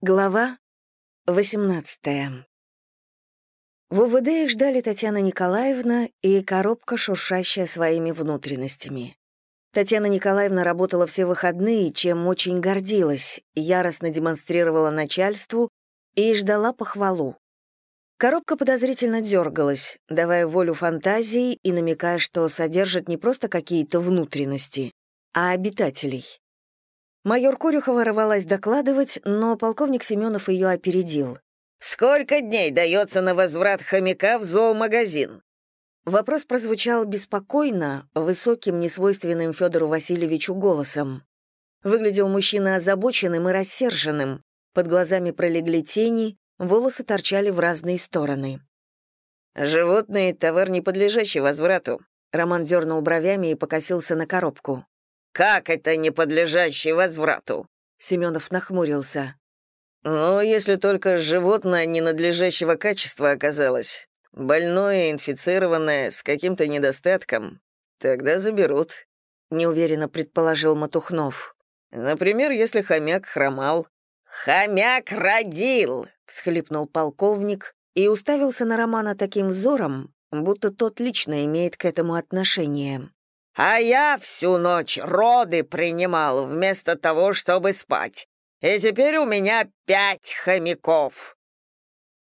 Глава 18 В УВД их ждали Татьяна Николаевна и коробка, шуршащая своими внутренностями. Татьяна Николаевна работала все выходные, чем очень гордилась, яростно демонстрировала начальству и ждала похвалу. Коробка подозрительно дергалась, давая волю фантазии и намекая, что содержит не просто какие-то внутренности, а обитателей. Майор Корюхова рвалась докладывать, но полковник Семенов ее опередил. «Сколько дней дается на возврат хомяка в зоомагазин?» Вопрос прозвучал беспокойно, высоким, несвойственным Федору Васильевичу голосом. Выглядел мужчина озабоченным и рассерженным, под глазами пролегли тени, волосы торчали в разные стороны. «Животные — товар, не подлежащий возврату», Роман дернул бровями и покосился на коробку. «Как это не подлежащий возврату?» Семенов нахмурился. «Ну, если только животное ненадлежащего качества оказалось, больное, инфицированное, с каким-то недостатком, тогда заберут», — неуверенно предположил Матухнов. «Например, если хомяк хромал». «Хомяк родил!» — всхлипнул полковник и уставился на Романа таким взором, будто тот лично имеет к этому отношение. А я всю ночь роды принимал вместо того, чтобы спать. И теперь у меня пять хомяков».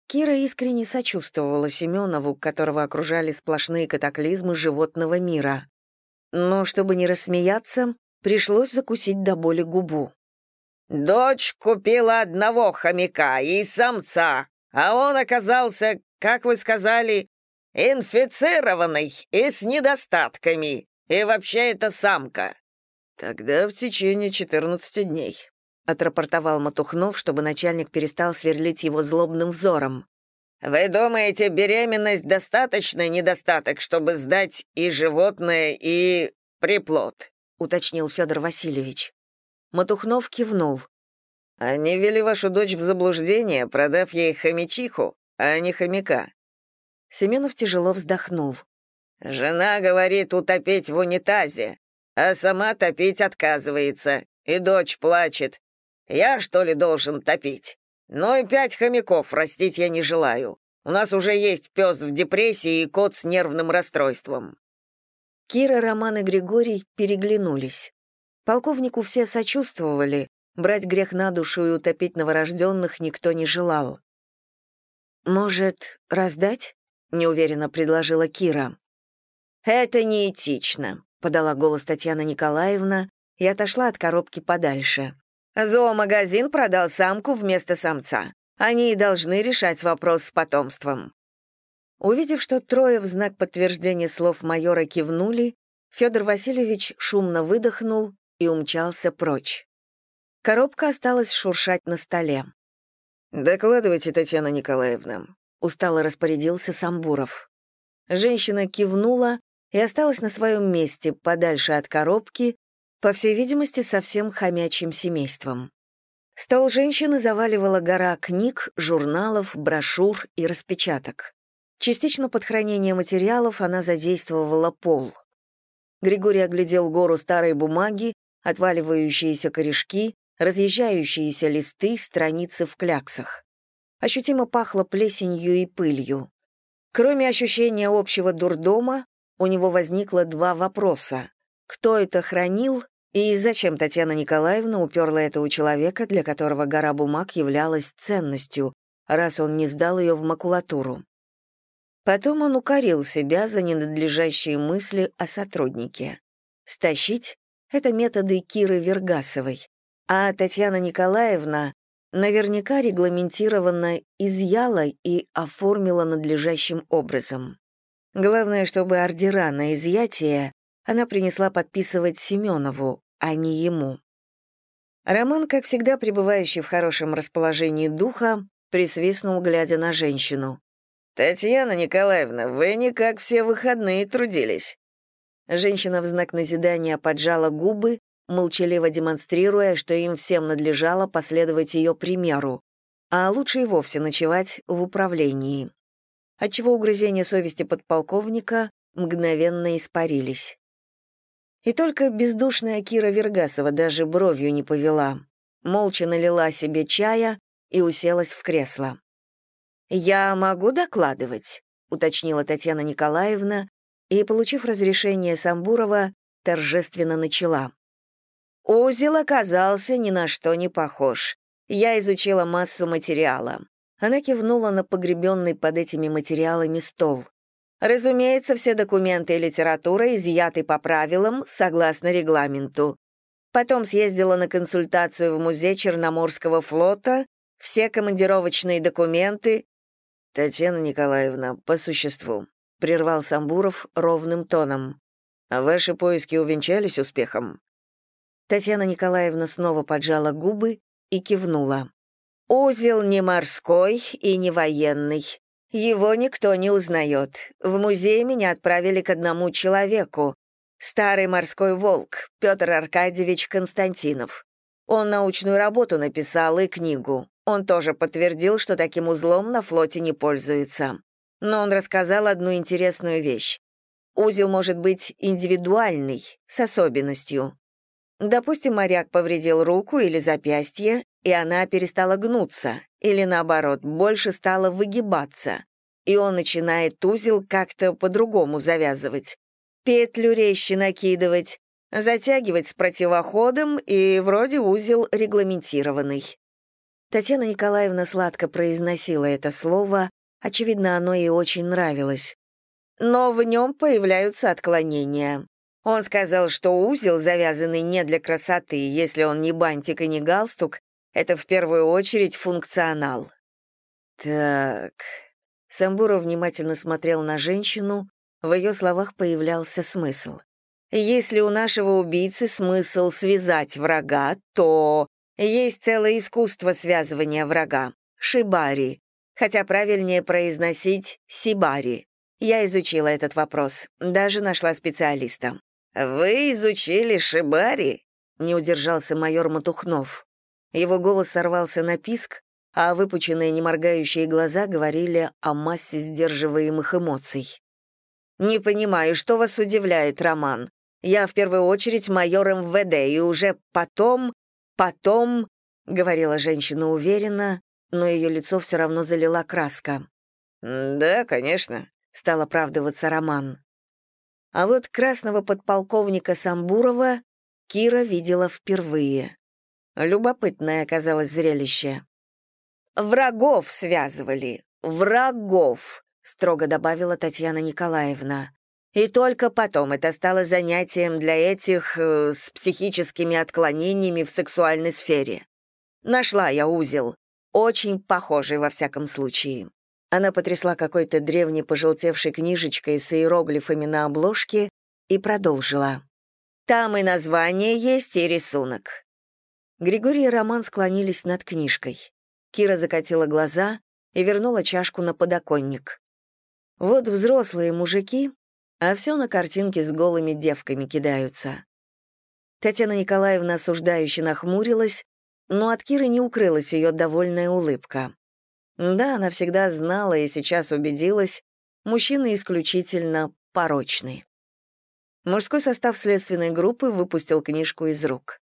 Кира искренне сочувствовала Семенову, которого окружали сплошные катаклизмы животного мира. Но, чтобы не рассмеяться, пришлось закусить до боли губу. «Дочь купила одного хомяка и самца, а он оказался, как вы сказали, инфицированный и с недостатками. И вообще это самка». «Тогда в течение 14 дней», — отрапортовал Матухнов, чтобы начальник перестал сверлить его злобным взором. «Вы думаете, беременность — достаточный недостаток, чтобы сдать и животное, и приплод?» — уточнил Федор Васильевич. Матухнов кивнул. «Они ввели вашу дочь в заблуждение, продав ей хомячиху, а не хомяка». Семенов тяжело вздохнул. Жена говорит утопить в унитазе, а сама топить отказывается, и дочь плачет. Я, что ли, должен топить? Ну и пять хомяков растить я не желаю. У нас уже есть пес в депрессии и кот с нервным расстройством». Кира, Роман и Григорий переглянулись. Полковнику все сочувствовали, брать грех на душу и утопить новорожденных никто не желал. «Может, раздать?» — неуверенно предложила Кира. «Это неэтично», — подала голос Татьяна Николаевна и отошла от коробки подальше. «Зоомагазин продал самку вместо самца. Они и должны решать вопрос с потомством». Увидев, что трое в знак подтверждения слов майора кивнули, Федор Васильевич шумно выдохнул и умчался прочь. Коробка осталась шуршать на столе. «Докладывайте, Татьяна Николаевна», — устало распорядился Самбуров. Женщина кивнула и осталась на своем месте, подальше от коробки, по всей видимости, со всем хомячьим семейством. Стол женщины заваливала гора книг, журналов, брошюр и распечаток. Частично под хранение материалов она задействовала пол. Григорий оглядел гору старой бумаги, отваливающиеся корешки, разъезжающиеся листы, страницы в кляксах. Ощутимо пахло плесенью и пылью. Кроме ощущения общего дурдома, у него возникло два вопроса. Кто это хранил и зачем Татьяна Николаевна уперла это у человека, для которого гора бумаг являлась ценностью, раз он не сдал ее в макулатуру? Потом он укорил себя за ненадлежащие мысли о сотруднике. Стащить — это методы Киры Вергасовой, а Татьяна Николаевна наверняка регламентированно изъяла и оформила надлежащим образом. Главное, чтобы ордера на изъятие она принесла подписывать Семенову, а не ему. Роман, как всегда пребывающий в хорошем расположении духа, присвистнул, глядя на женщину. «Татьяна Николаевна, вы не как все выходные трудились». Женщина в знак назидания поджала губы, молчаливо демонстрируя, что им всем надлежало последовать ее примеру, а лучше и вовсе ночевать в управлении отчего угрызения совести подполковника мгновенно испарились. И только бездушная Кира Вергасова даже бровью не повела, молча налила себе чая и уселась в кресло. «Я могу докладывать?» — уточнила Татьяна Николаевна, и, получив разрешение Самбурова, торжественно начала. Узел оказался ни на что не похож. Я изучила массу материала. Она кивнула на погребенный под этими материалами стол. Разумеется, все документы и литература изъяты по правилам, согласно регламенту. Потом съездила на консультацию в музей Черноморского флота, все командировочные документы. Татьяна Николаевна, по существу, прервал Самбуров ровным тоном. Ваши поиски увенчались успехом? Татьяна Николаевна снова поджала губы и кивнула. «Узел не морской и не военный. Его никто не узнает. В музей меня отправили к одному человеку. Старый морской волк, Петр Аркадьевич Константинов. Он научную работу написал и книгу. Он тоже подтвердил, что таким узлом на флоте не пользуются. Но он рассказал одну интересную вещь. Узел может быть индивидуальный, с особенностью. Допустим, моряк повредил руку или запястье, и она перестала гнуться, или наоборот, больше стала выгибаться, и он начинает узел как-то по-другому завязывать, петлю резче накидывать, затягивать с противоходом, и вроде узел регламентированный. Татьяна Николаевна сладко произносила это слово, очевидно, оно ей очень нравилось. Но в нем появляются отклонения. Он сказал, что узел, завязанный не для красоты, если он не бантик и не галстук, это в первую очередь функционал. Так. Самбуров внимательно смотрел на женщину, в ее словах появлялся смысл. Если у нашего убийцы смысл связать врага, то есть целое искусство связывания врага — шибари, хотя правильнее произносить сибари. Я изучила этот вопрос, даже нашла специалиста. «Вы изучили Шибари?» — не удержался майор Матухнов. Его голос сорвался на писк, а выпученные неморгающие глаза говорили о массе сдерживаемых эмоций. «Не понимаю, что вас удивляет, Роман? Я в первую очередь майор МВД, и уже потом, потом...» — говорила женщина уверенно, но ее лицо все равно залила краска. «Да, конечно», — стал оправдываться Роман. А вот красного подполковника Самбурова Кира видела впервые. Любопытное оказалось зрелище. «Врагов связывали, врагов», — строго добавила Татьяна Николаевна. И только потом это стало занятием для этих э, с психическими отклонениями в сексуальной сфере. Нашла я узел, очень похожий во всяком случае. Она потрясла какой-то древней пожелтевшей книжечкой с иероглифами на обложке и продолжила. «Там и название есть, и рисунок». Григорий и Роман склонились над книжкой. Кира закатила глаза и вернула чашку на подоконник. Вот взрослые мужики, а все на картинке с голыми девками кидаются. Татьяна Николаевна осуждающе нахмурилась, но от Киры не укрылась ее довольная улыбка. Да, она всегда знала и сейчас убедилась, мужчины исключительно порочны. Мужской состав следственной группы выпустил книжку из рук.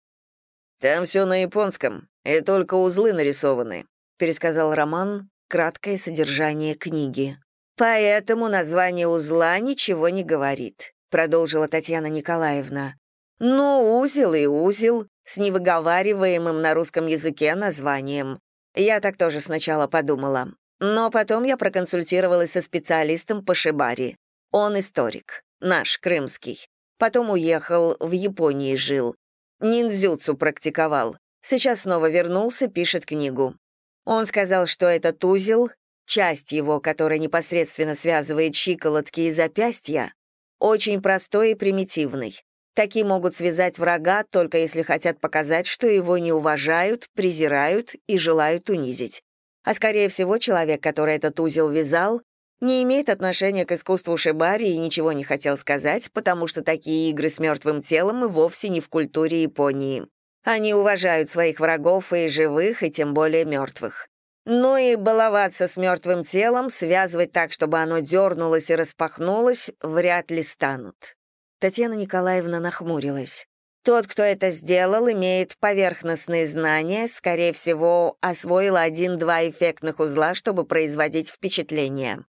«Там все на японском, и только узлы нарисованы», пересказал Роман краткое содержание книги. «Поэтому название узла ничего не говорит», продолжила Татьяна Николаевна. «Ну, узел и узел, с невыговариваемым на русском языке названием. Я так тоже сначала подумала. Но потом я проконсультировалась со специалистом по шибари. Он историк, наш, крымский. Потом уехал, в Японии жил. Ниндзюцу практиковал. Сейчас снова вернулся, пишет книгу. Он сказал, что этот узел, часть его, которая непосредственно связывает щиколотки и запястья, очень простой и примитивный. Такие могут связать врага, только если хотят показать, что его не уважают, презирают и желают унизить. А скорее всего, человек, который этот узел вязал, не имеет отношения к искусству шибари и ничего не хотел сказать, потому что такие игры с мертвым телом и вовсе не в культуре Японии. Они уважают своих врагов и живых, и тем более мертвых. Но и баловаться с мертвым телом, связывать так, чтобы оно дернулось и распахнулось, вряд ли станут. Татьяна Николаевна нахмурилась. Тот, кто это сделал, имеет поверхностные знания, скорее всего, освоил один-два эффектных узла, чтобы производить впечатление.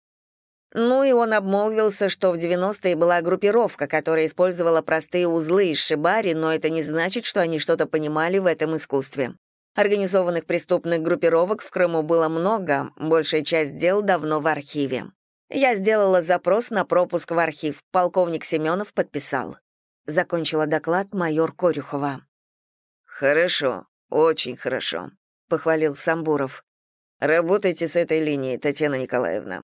Ну и он обмолвился, что в 90-е была группировка, которая использовала простые узлы из шибари, но это не значит, что они что-то понимали в этом искусстве. Организованных преступных группировок в Крыму было много, большая часть дел давно в архиве. Я сделала запрос на пропуск в архив, полковник Семенов подписал. Закончила доклад майор Корюхова. «Хорошо, очень хорошо», — похвалил Самбуров. «Работайте с этой линией, Татьяна Николаевна.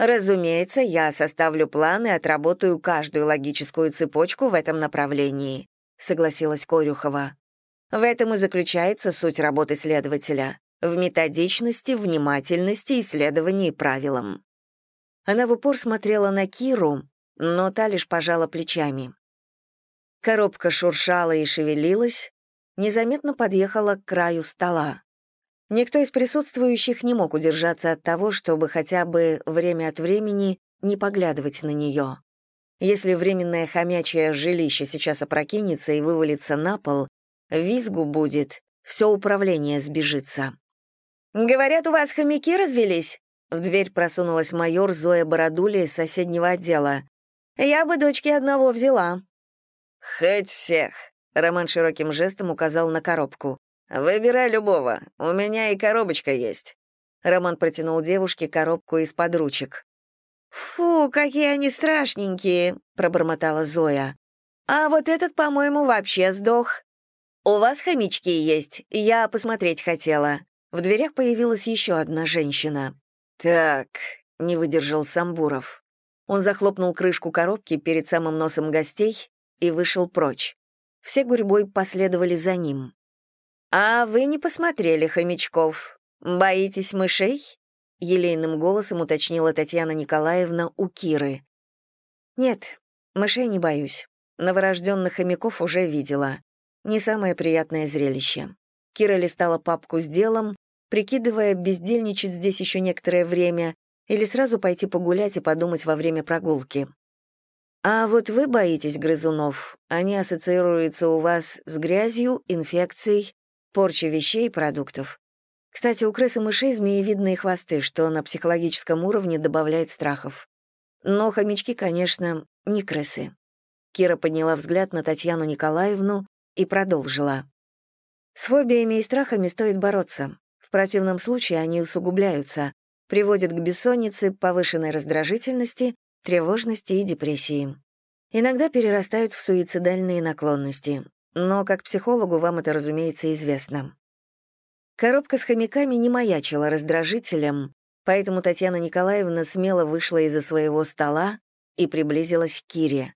Разумеется, я составлю план и отработаю каждую логическую цепочку в этом направлении, согласилась Корюхова. В этом и заключается суть работы следователя в методичности, внимательности и следовании правилам. Она в упор смотрела на Киру, но та лишь пожала плечами. Коробка шуршала и шевелилась, незаметно подъехала к краю стола. Никто из присутствующих не мог удержаться от того, чтобы хотя бы время от времени не поглядывать на нее. Если временное хомячье жилище сейчас опрокинется и вывалится на пол, визгу будет, все управление сбежится. «Говорят, у вас хомяки развелись?» В дверь просунулась майор Зоя Бородуля из соседнего отдела. «Я бы дочки одного взяла». «Хоть всех», — Роман широким жестом указал на коробку. «Выбирай любого, у меня и коробочка есть». Роман протянул девушке коробку из-под ручек. «Фу, какие они страшненькие», — пробормотала Зоя. «А вот этот, по-моему, вообще сдох. У вас хомячки есть, я посмотреть хотела». В дверях появилась еще одна женщина. «Так», — не выдержал Самбуров. Он захлопнул крышку коробки перед самым носом гостей и вышел прочь. Все гурьбой последовали за ним. «А вы не посмотрели хомячков? Боитесь мышей?» — елейным голосом уточнила Татьяна Николаевна у Киры. «Нет, мышей не боюсь. Новорожденных хомяков уже видела. Не самое приятное зрелище». Кира листала папку с делом, прикидывая, бездельничать здесь еще некоторое время или сразу пойти погулять и подумать во время прогулки. «А вот вы боитесь грызунов. Они ассоциируются у вас с грязью, инфекцией, порча вещей и продуктов. Кстати, у крыс и мышей змеевидные хвосты, что на психологическом уровне добавляет страхов. Но хомячки, конечно, не крысы. Кира подняла взгляд на Татьяну Николаевну и продолжила. С фобиями и страхами стоит бороться. В противном случае они усугубляются, приводят к бессоннице, повышенной раздражительности, тревожности и депрессии. Иногда перерастают в суицидальные наклонности, но как психологу вам это, разумеется, известно. Коробка с хомяками не маячила раздражителем, поэтому Татьяна Николаевна смело вышла из-за своего стола и приблизилась к Кире.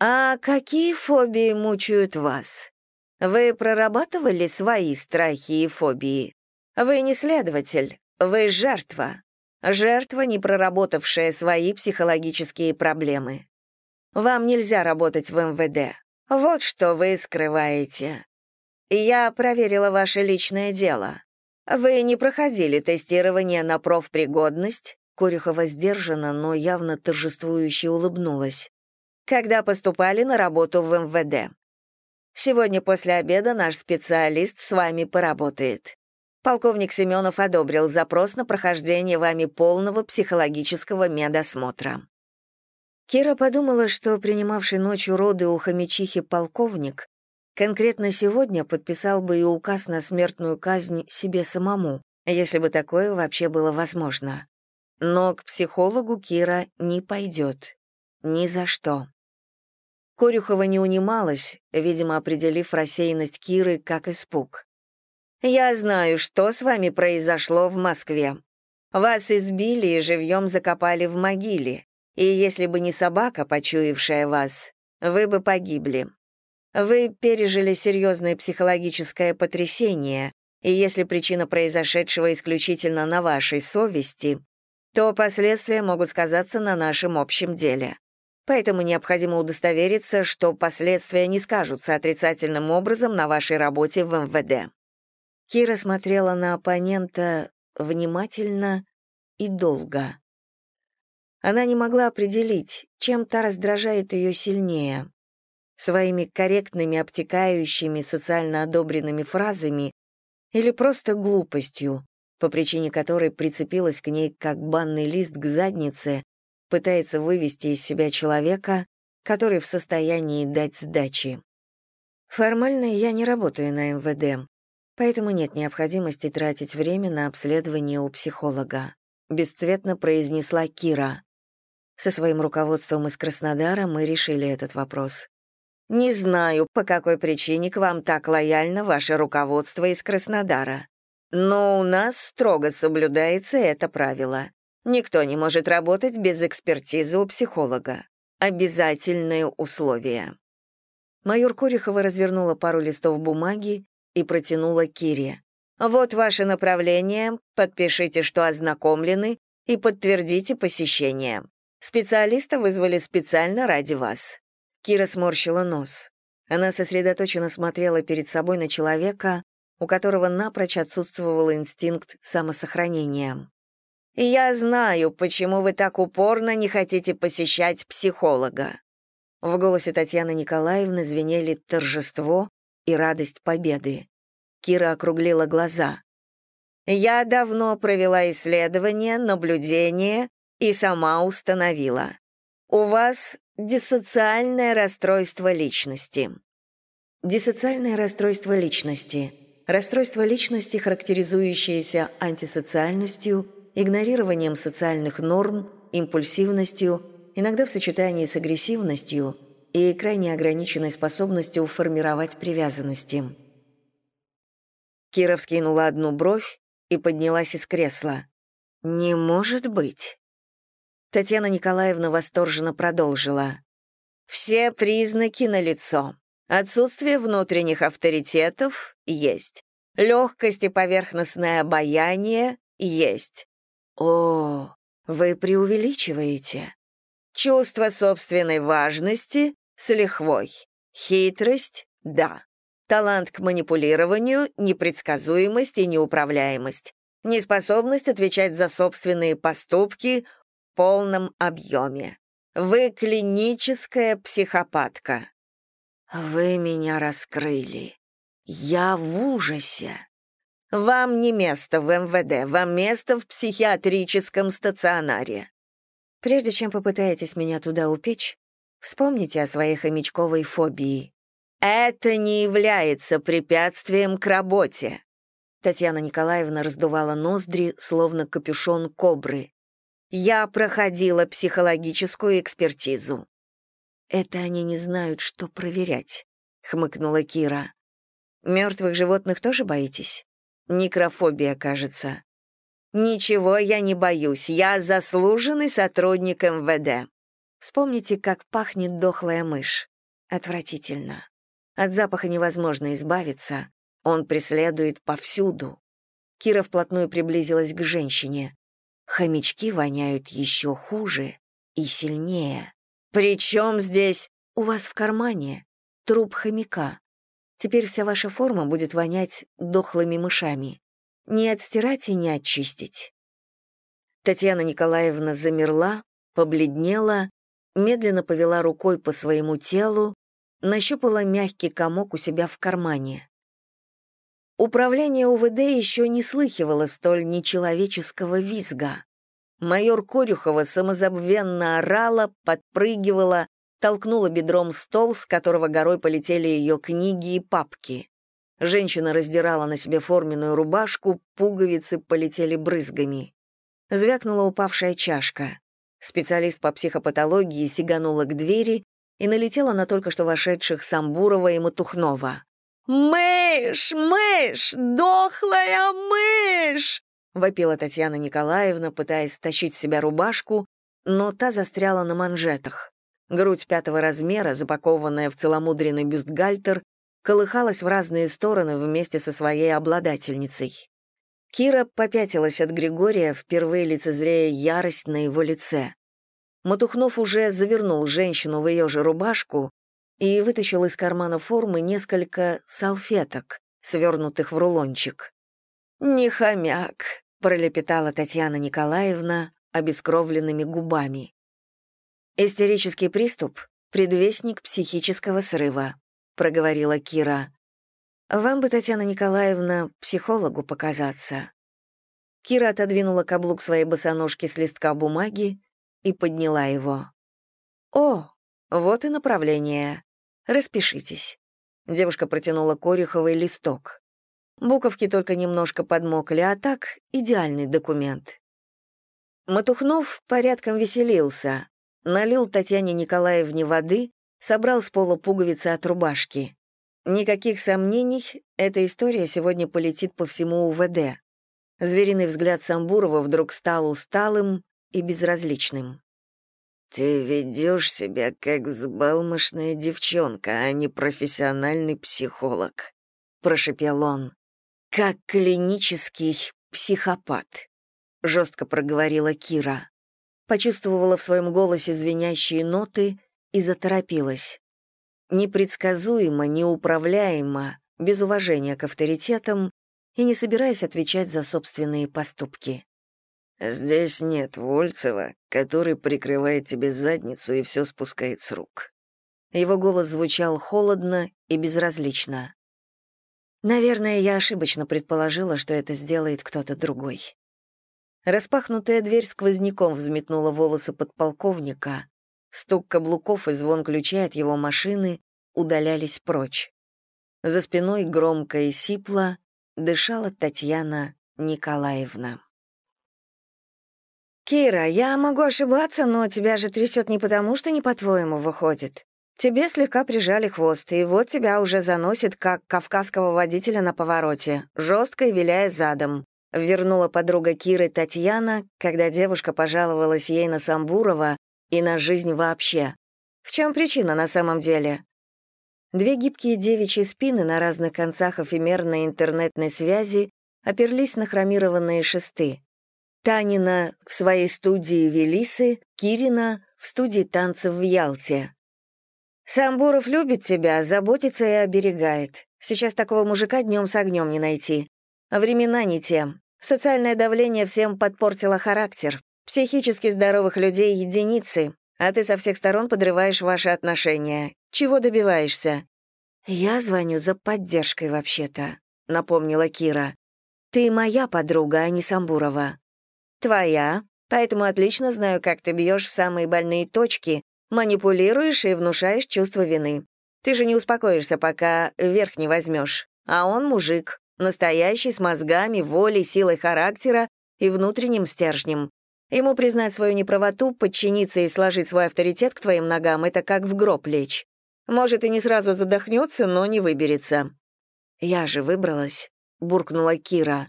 «А какие фобии мучают вас? Вы прорабатывали свои страхи и фобии? Вы не следователь, вы жертва. Жертва, не проработавшая свои психологические проблемы. Вам нельзя работать в МВД. Вот что вы скрываете. Я проверила ваше личное дело. Вы не проходили тестирование на профпригодность? Корюхова сдержанно, но явно торжествующе улыбнулась. Когда поступали на работу в МВД. Сегодня после обеда наш специалист с вами поработает. Полковник Семенов одобрил запрос на прохождение вами полного психологического медосмотра. Кира подумала, что принимавший ночью роды у хомячихи полковник конкретно сегодня подписал бы и указ на смертную казнь себе самому, если бы такое вообще было возможно. Но к психологу Кира не пойдет. Ни за что. Корюхова не унималась, видимо, определив рассеянность Киры как испуг. «Я знаю, что с вами произошло в Москве. Вас избили и живьем закопали в могиле и если бы не собака, почуявшая вас, вы бы погибли. Вы пережили серьезное психологическое потрясение, и если причина произошедшего исключительно на вашей совести, то последствия могут сказаться на нашем общем деле. Поэтому необходимо удостовериться, что последствия не скажутся отрицательным образом на вашей работе в МВД. Кира смотрела на оппонента внимательно и долго. Она не могла определить, чем та раздражает ее сильнее. своими корректными, обтекающими, социально одобренными фразами или просто глупостью, по причине которой прицепилась к ней как банный лист к заднице, пытается вывести из себя человека, который в состоянии дать сдачи. Формально я не работаю на МВД, поэтому нет необходимости тратить время на обследование у психолога, бесцветно произнесла Кира. Со своим руководством из Краснодара мы решили этот вопрос. Не знаю, по какой причине к вам так лояльно ваше руководство из Краснодара. Но у нас строго соблюдается это правило. Никто не может работать без экспертизы у психолога. Обязательное условие. Майор Корехова развернула пару листов бумаги и протянула Кире. «Вот ваше направление, подпишите, что ознакомлены, и подтвердите посещение. Специалиста вызвали специально ради вас». Кира сморщила нос. Она сосредоточенно смотрела перед собой на человека, у которого напрочь отсутствовал инстинкт самосохранения. «Я знаю, почему вы так упорно не хотите посещать психолога». В голосе Татьяны Николаевны звенели торжество и радость победы. Кира округлила глаза. «Я давно провела исследование, наблюдение и сама установила. У вас диссоциальное расстройство личности». Диссоциальное расстройство личности Расстройство личности, характеризующееся антисоциальностью, игнорированием социальных норм, импульсивностью, иногда в сочетании с агрессивностью и крайне ограниченной способностью формировать привязанности. Кира вскинула одну бровь и поднялась из кресла. «Не может быть!» Татьяна Николаевна восторженно продолжила. «Все признаки налицо. Отсутствие внутренних авторитетов есть. Легкость и поверхностное обаяние есть. О, вы преувеличиваете. Чувство собственной важности с лихвой. Хитрость — да. Талант к манипулированию, непредсказуемость и неуправляемость. Неспособность отвечать за собственные поступки полном объеме. Вы клиническая психопатка. «Вы меня раскрыли. Я в ужасе. Вам не место в МВД, вам место в психиатрическом стационаре. Прежде чем попытаетесь меня туда упечь, вспомните о своей хомячковой фобии. Это не является препятствием к работе». Татьяна Николаевна раздувала ноздри, словно капюшон кобры. «Я проходила психологическую экспертизу. «Это они не знают, что проверять», — хмыкнула Кира. «Мертвых животных тоже боитесь? Некрофобия, кажется». «Ничего я не боюсь, я заслуженный сотрудник МВД». Вспомните, как пахнет дохлая мышь. Отвратительно. От запаха невозможно избавиться, он преследует повсюду. Кира вплотную приблизилась к женщине. Хомячки воняют еще хуже и сильнее. «При чем здесь?» «У вас в кармане труп хомяка. Теперь вся ваша форма будет вонять дохлыми мышами. Не отстирать и не очистить». Татьяна Николаевна замерла, побледнела, медленно повела рукой по своему телу, нащупала мягкий комок у себя в кармане. Управление УВД еще не слыхивало столь нечеловеческого визга. Майор Корюхова самозабвенно орала, подпрыгивала, толкнула бедром стол, с которого горой полетели ее книги и папки. Женщина раздирала на себе форменную рубашку, пуговицы полетели брызгами. Звякнула упавшая чашка. Специалист по психопатологии сиганула к двери и налетела на только что вошедших Самбурова и Матухнова. «Мышь! Мышь! Дохлая мышь!» — вопила Татьяна Николаевна, пытаясь стащить с себя рубашку, но та застряла на манжетах. Грудь пятого размера, запакованная в целомудренный бюстгальтер, колыхалась в разные стороны вместе со своей обладательницей. Кира попятилась от Григория, впервые лицезрея ярость на его лице. Матухнов уже завернул женщину в ее же рубашку и вытащил из кармана формы несколько салфеток, свернутых в рулончик. «Не хомяк», — пролепетала Татьяна Николаевна обескровленными губами. Истерический приступ предвестник психического срыва», — проговорила Кира. «Вам бы, Татьяна Николаевна, психологу показаться». Кира отодвинула каблук своей босоножки с листка бумаги и подняла его. «О, вот и направление. Распишитесь». Девушка протянула Корюховой листок. Буковки только немножко подмокли, а так идеальный документ. Матухнов порядком веселился. Налил Татьяне Николаевне воды, собрал с пола пуговицы от рубашки. Никаких сомнений, эта история сегодня полетит по всему УВД. Звериный взгляд Самбурова вдруг стал усталым и безразличным. «Ты ведешь себя как взбалмошная девчонка, а не профессиональный психолог», — прошепел он. «Как клинический психопат», — жестко проговорила Кира. Почувствовала в своем голосе звенящие ноты и заторопилась. Непредсказуемо, неуправляемо, без уважения к авторитетам и не собираясь отвечать за собственные поступки. «Здесь нет Вольцева, который прикрывает тебе задницу и все спускает с рук». Его голос звучал холодно и безразлично. Наверное, я ошибочно предположила, что это сделает кто-то другой. Распахнутая дверь сквозняком взметнула волосы подполковника. Стук каблуков и звон ключей от его машины удалялись прочь. За спиной громко и сипло дышала Татьяна Николаевна. «Кира, я могу ошибаться, но тебя же трясет не потому, что не по-твоему выходит. Тебе слегка прижали хвост, и вот тебя уже заносит, как кавказского водителя на повороте, жестко и виляя задом. Вернула подруга Киры Татьяна, когда девушка пожаловалась ей на Самбурова и на жизнь вообще. В чем причина на самом деле? Две гибкие девичьи спины на разных концах эфемерной интернетной связи оперлись на хромированные шесты. Танина в своей студии Велисы, Кирина в студии танцев в Ялте. «Самбуров любит тебя, заботится и оберегает. Сейчас такого мужика днем с огнем не найти. А времена не те. Социальное давление всем подпортило характер. Психически здоровых людей — единицы, а ты со всех сторон подрываешь ваши отношения. Чего добиваешься?» «Я звоню за поддержкой, вообще-то», — напомнила Кира. «Ты моя подруга, а не Самбурова». «Твоя, поэтому отлично знаю, как ты бьешь в самые больные точки, манипулируешь и внушаешь чувство вины. Ты же не успокоишься, пока верх не возьмешь. А он мужик, Настоящий, с мозгами, волей, силой характера и внутренним стержнем. Ему признать свою неправоту, подчиниться и сложить свой авторитет к твоим ногам — это как в гроб лечь. Может, и не сразу задохнется, но не выберется. «Я же выбралась», — буркнула Кира.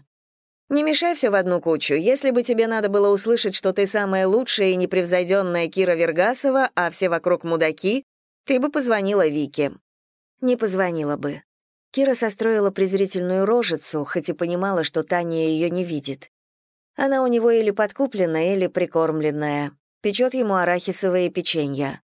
«Не мешай все в одну кучу. Если бы тебе надо было услышать, что ты самая лучшая и непревзойденная Кира Вергасова, а все вокруг мудаки, ты бы позвонила Вике». «Не позвонила бы. Кира состроила презрительную рожицу, хоть и понимала, что Таня ее не видит. Она у него или подкупленная, или прикормленная. Печет ему арахисовые печенья.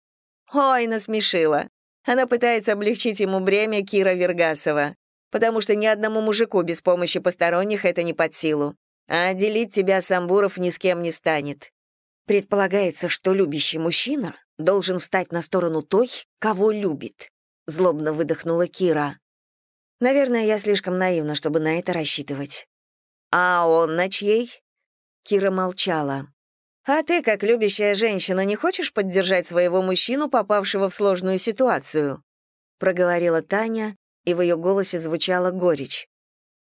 Ой, насмешила. Она пытается облегчить ему бремя Кира Вергасова, потому что ни одному мужику без помощи посторонних это не под силу. А делить тебя Самбуров ни с кем не станет. Предполагается, что любящий мужчина должен встать на сторону той, кого любит. Злобно выдохнула Кира. Наверное, я слишком наивна, чтобы на это рассчитывать. А он на чьей? Кира молчала. А ты, как любящая женщина, не хочешь поддержать своего мужчину, попавшего в сложную ситуацию? проговорила Таня, и в ее голосе звучала горечь.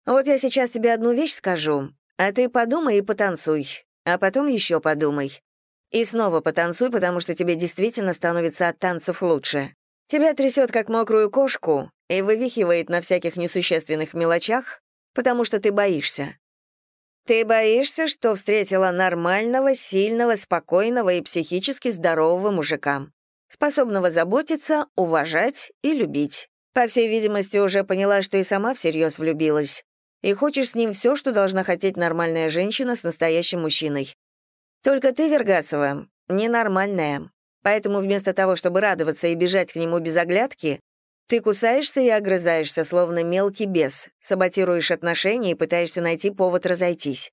Вот я сейчас тебе одну вещь скажу, а ты подумай и потанцуй, а потом еще подумай. И снова потанцуй, потому что тебе действительно становится от танцев лучше. Тебя трясет, как мокрую кошку, и вывихивает на всяких несущественных мелочах, потому что ты боишься. Ты боишься, что встретила нормального, сильного, спокойного и психически здорового мужика, способного заботиться, уважать и любить. По всей видимости, уже поняла, что и сама всерьез влюбилась. И хочешь с ним все, что должна хотеть нормальная женщина с настоящим мужчиной. Только ты, Вергасова, ненормальная. Поэтому вместо того, чтобы радоваться и бежать к нему без оглядки, ты кусаешься и огрызаешься, словно мелкий бес, саботируешь отношения и пытаешься найти повод разойтись.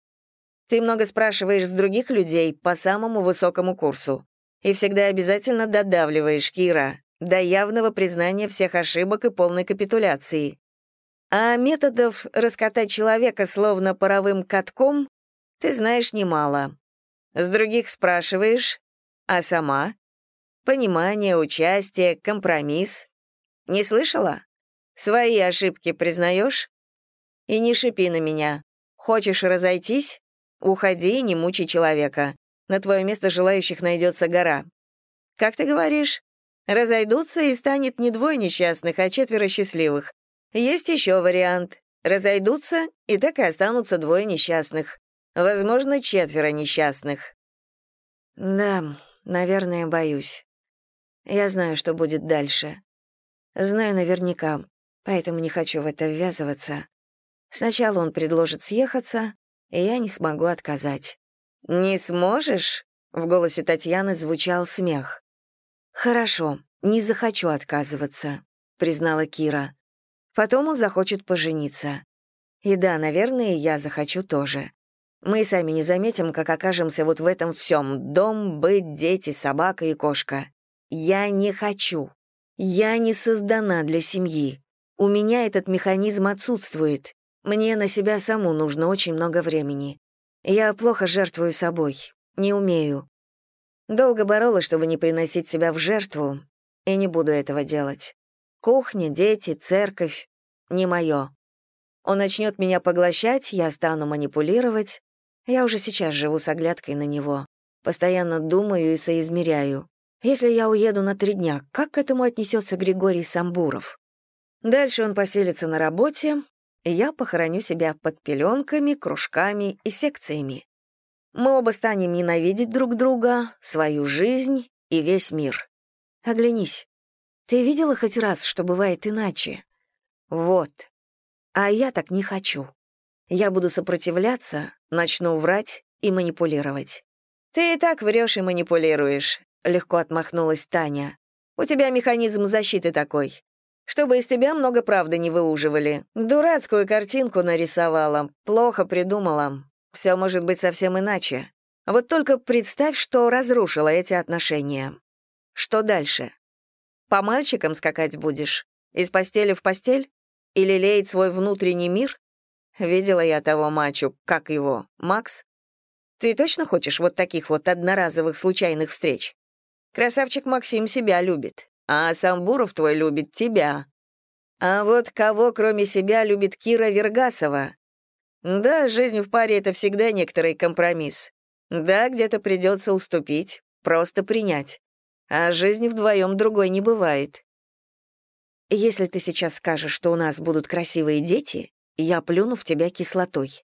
Ты много спрашиваешь с других людей по самому высокому курсу. И всегда обязательно додавливаешь, Кира, до явного признания всех ошибок и полной капитуляции. А методов раскатать человека словно паровым катком ты знаешь немало. С других спрашиваешь, а сама? Понимание, участие, компромисс. Не слышала? Свои ошибки признаешь? И не шипи на меня. Хочешь разойтись? Уходи и не мучи человека. На твое место желающих найдется гора. Как ты говоришь? Разойдутся и станет не двое несчастных, а четверо счастливых. Есть еще вариант. Разойдутся, и так и останутся двое несчастных. Возможно, четверо несчастных. Да, наверное, боюсь. Я знаю, что будет дальше. Знаю наверняка, поэтому не хочу в это ввязываться. Сначала он предложит съехаться, и я не смогу отказать. «Не сможешь?» — в голосе Татьяны звучал смех. «Хорошо, не захочу отказываться», — признала Кира. «Потом он захочет пожениться. И да, наверное, я захочу тоже. Мы сами не заметим, как окажемся вот в этом всем: дом, быть, дети, собака и кошка. Я не хочу. Я не создана для семьи. У меня этот механизм отсутствует. Мне на себя саму нужно очень много времени. Я плохо жертвую собой, не умею. Долго боролась, чтобы не приносить себя в жертву, и не буду этого делать. Кухня, дети, церковь — не мое. Он начнет меня поглощать, я стану манипулировать. Я уже сейчас живу с оглядкой на него. Постоянно думаю и соизмеряю. Если я уеду на три дня, как к этому отнесется Григорий Самбуров? Дальше он поселится на работе, и я похороню себя под пеленками, кружками и секциями. Мы оба станем ненавидеть друг друга, свою жизнь и весь мир. Оглянись. Ты видела хоть раз, что бывает иначе? Вот. А я так не хочу. Я буду сопротивляться, начну врать и манипулировать. Ты и так врешь и манипулируешь, легко отмахнулась Таня. У тебя механизм защиты такой чтобы из тебя много правды не выуживали. Дурацкую картинку нарисовала, плохо придумала. Все может быть совсем иначе. Вот только представь, что разрушила эти отношения. Что дальше? По мальчикам скакать будешь? Из постели в постель? Или леять свой внутренний мир? Видела я того мачу, как его, Макс? Ты точно хочешь вот таких вот одноразовых случайных встреч? Красавчик Максим себя любит а Самбуров твой любит тебя. А вот кого, кроме себя, любит Кира Вергасова? Да, жизнь в паре — это всегда некоторый компромисс. Да, где-то придется уступить, просто принять. А жизнь вдвоем другой не бывает. Если ты сейчас скажешь, что у нас будут красивые дети, я плюну в тебя кислотой.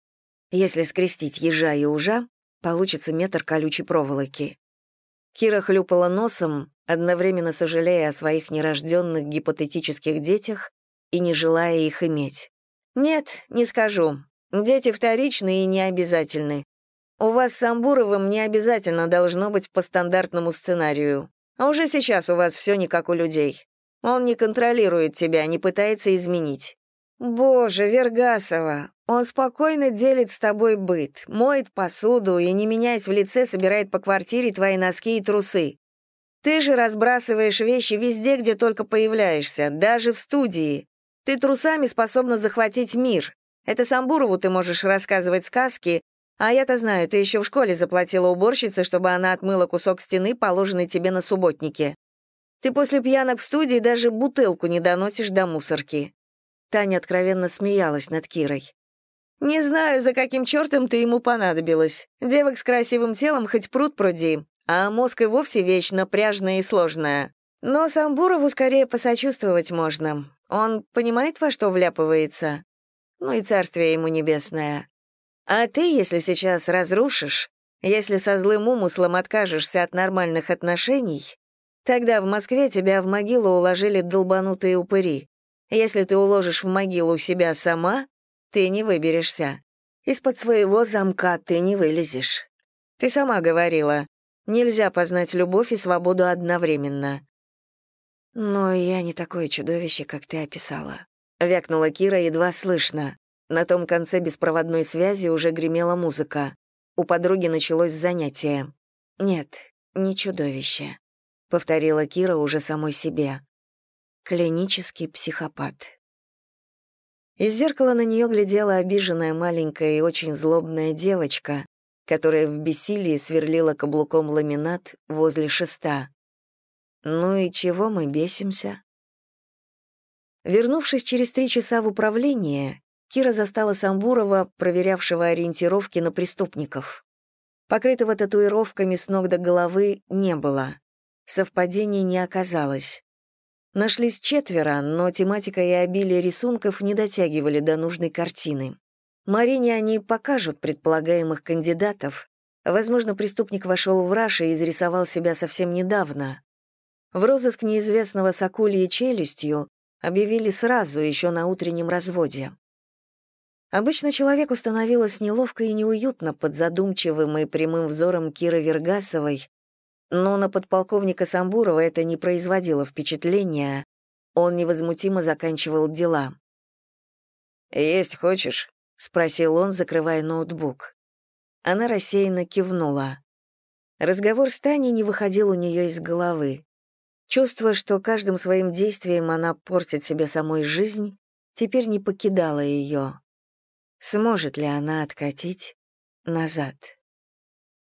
Если скрестить ежа и ужа, получится метр колючей проволоки. Кира хлюпала носом, одновременно сожалея о своих нерожденных гипотетических детях и не желая их иметь. «Нет, не скажу. Дети вторичны и не обязательны. У вас с Амбуровым не обязательно должно быть по стандартному сценарию. А уже сейчас у вас все не как у людей. Он не контролирует тебя, не пытается изменить. Боже, Вергасова, он спокойно делит с тобой быт, моет посуду и, не меняясь в лице, собирает по квартире твои носки и трусы. Ты же разбрасываешь вещи везде, где только появляешься, даже в студии. Ты трусами способна захватить мир. Это Самбурову ты можешь рассказывать сказки, а я-то знаю, ты еще в школе заплатила уборщице, чтобы она отмыла кусок стены, положенный тебе на субботнике. Ты после пьянок в студии даже бутылку не доносишь до мусорки». Таня откровенно смеялась над Кирой. «Не знаю, за каким чертом ты ему понадобилась. Девок с красивым телом хоть пруд пруди, а мозг и вовсе вещь напряжная и сложная. Но Самбурову скорее посочувствовать можно. Он понимает, во что вляпывается. Ну и царствие ему небесное. А ты, если сейчас разрушишь, если со злым умыслом откажешься от нормальных отношений, тогда в Москве тебя в могилу уложили долбанутые упыри. Если ты уложишь в могилу себя сама, ты не выберешься. Из-под своего замка ты не вылезешь. Ты сама говорила, Нельзя познать любовь и свободу одновременно. «Но я не такое чудовище, как ты описала», — вякнула Кира едва слышно. На том конце беспроводной связи уже гремела музыка. У подруги началось занятие. «Нет, не чудовище», — повторила Кира уже самой себе. «Клинический психопат». Из зеркала на нее глядела обиженная маленькая и очень злобная девочка, которая в бессилии сверлила каблуком ламинат возле шеста. «Ну и чего мы бесимся?» Вернувшись через три часа в управление, Кира застала Самбурова, проверявшего ориентировки на преступников. Покрытого татуировками с ног до головы не было. Совпадений не оказалось. Нашлись четверо, но тематика и обилие рисунков не дотягивали до нужной картины. Марине они покажут предполагаемых кандидатов. Возможно, преступник вошел в раш и изрисовал себя совсем недавно. В розыск неизвестного с акульей челюстью объявили сразу, еще на утреннем разводе. Обычно человеку становилось неловко и неуютно под задумчивым и прямым взором Киры Вергасовой, но на подполковника Самбурова это не производило впечатления, он невозмутимо заканчивал дела. «Есть хочешь?» — спросил он, закрывая ноутбук. Она рассеянно кивнула. Разговор с Таней не выходил у нее из головы. Чувство, что каждым своим действием она портит себе самой жизнь, теперь не покидало ее. Сможет ли она откатить назад?